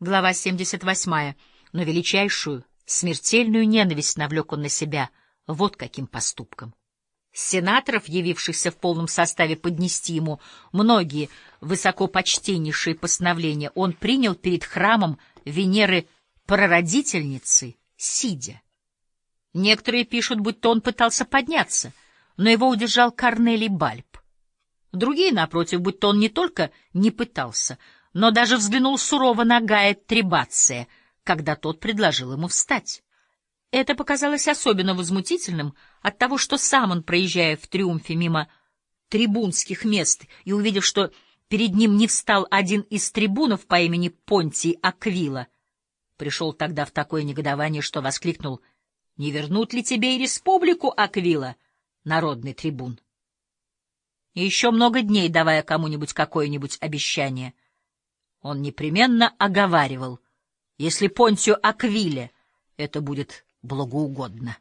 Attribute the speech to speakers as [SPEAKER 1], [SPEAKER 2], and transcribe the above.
[SPEAKER 1] Глава 78. Но величайшую, смертельную ненависть навлек он на себя вот каким поступком. Сенаторов, явившихся в полном составе поднести ему многие высокопочтеннейшие постановления, он принял перед храмом Венеры Прародительницы, сидя. Некоторые пишут, будто он пытался подняться, но его удержал Корнелий Бальб. Другие, напротив, будто он не только не пытался, но даже взглянул сурово на Гая Трибация, когда тот предложил ему встать. Это показалось особенно возмутительным от того, что сам он, проезжая в триумфе мимо трибунских мест и увидев, что перед ним не встал один из трибунов по имени Понтий Аквила, Пришел тогда в такое негодование, что воскликнул «Не вернут ли тебе и республику Аквила, народный трибун?» И еще много дней, давая кому-нибудь какое-нибудь обещание, он непременно оговаривал, если Понтию Аквиле это будет благоугодно.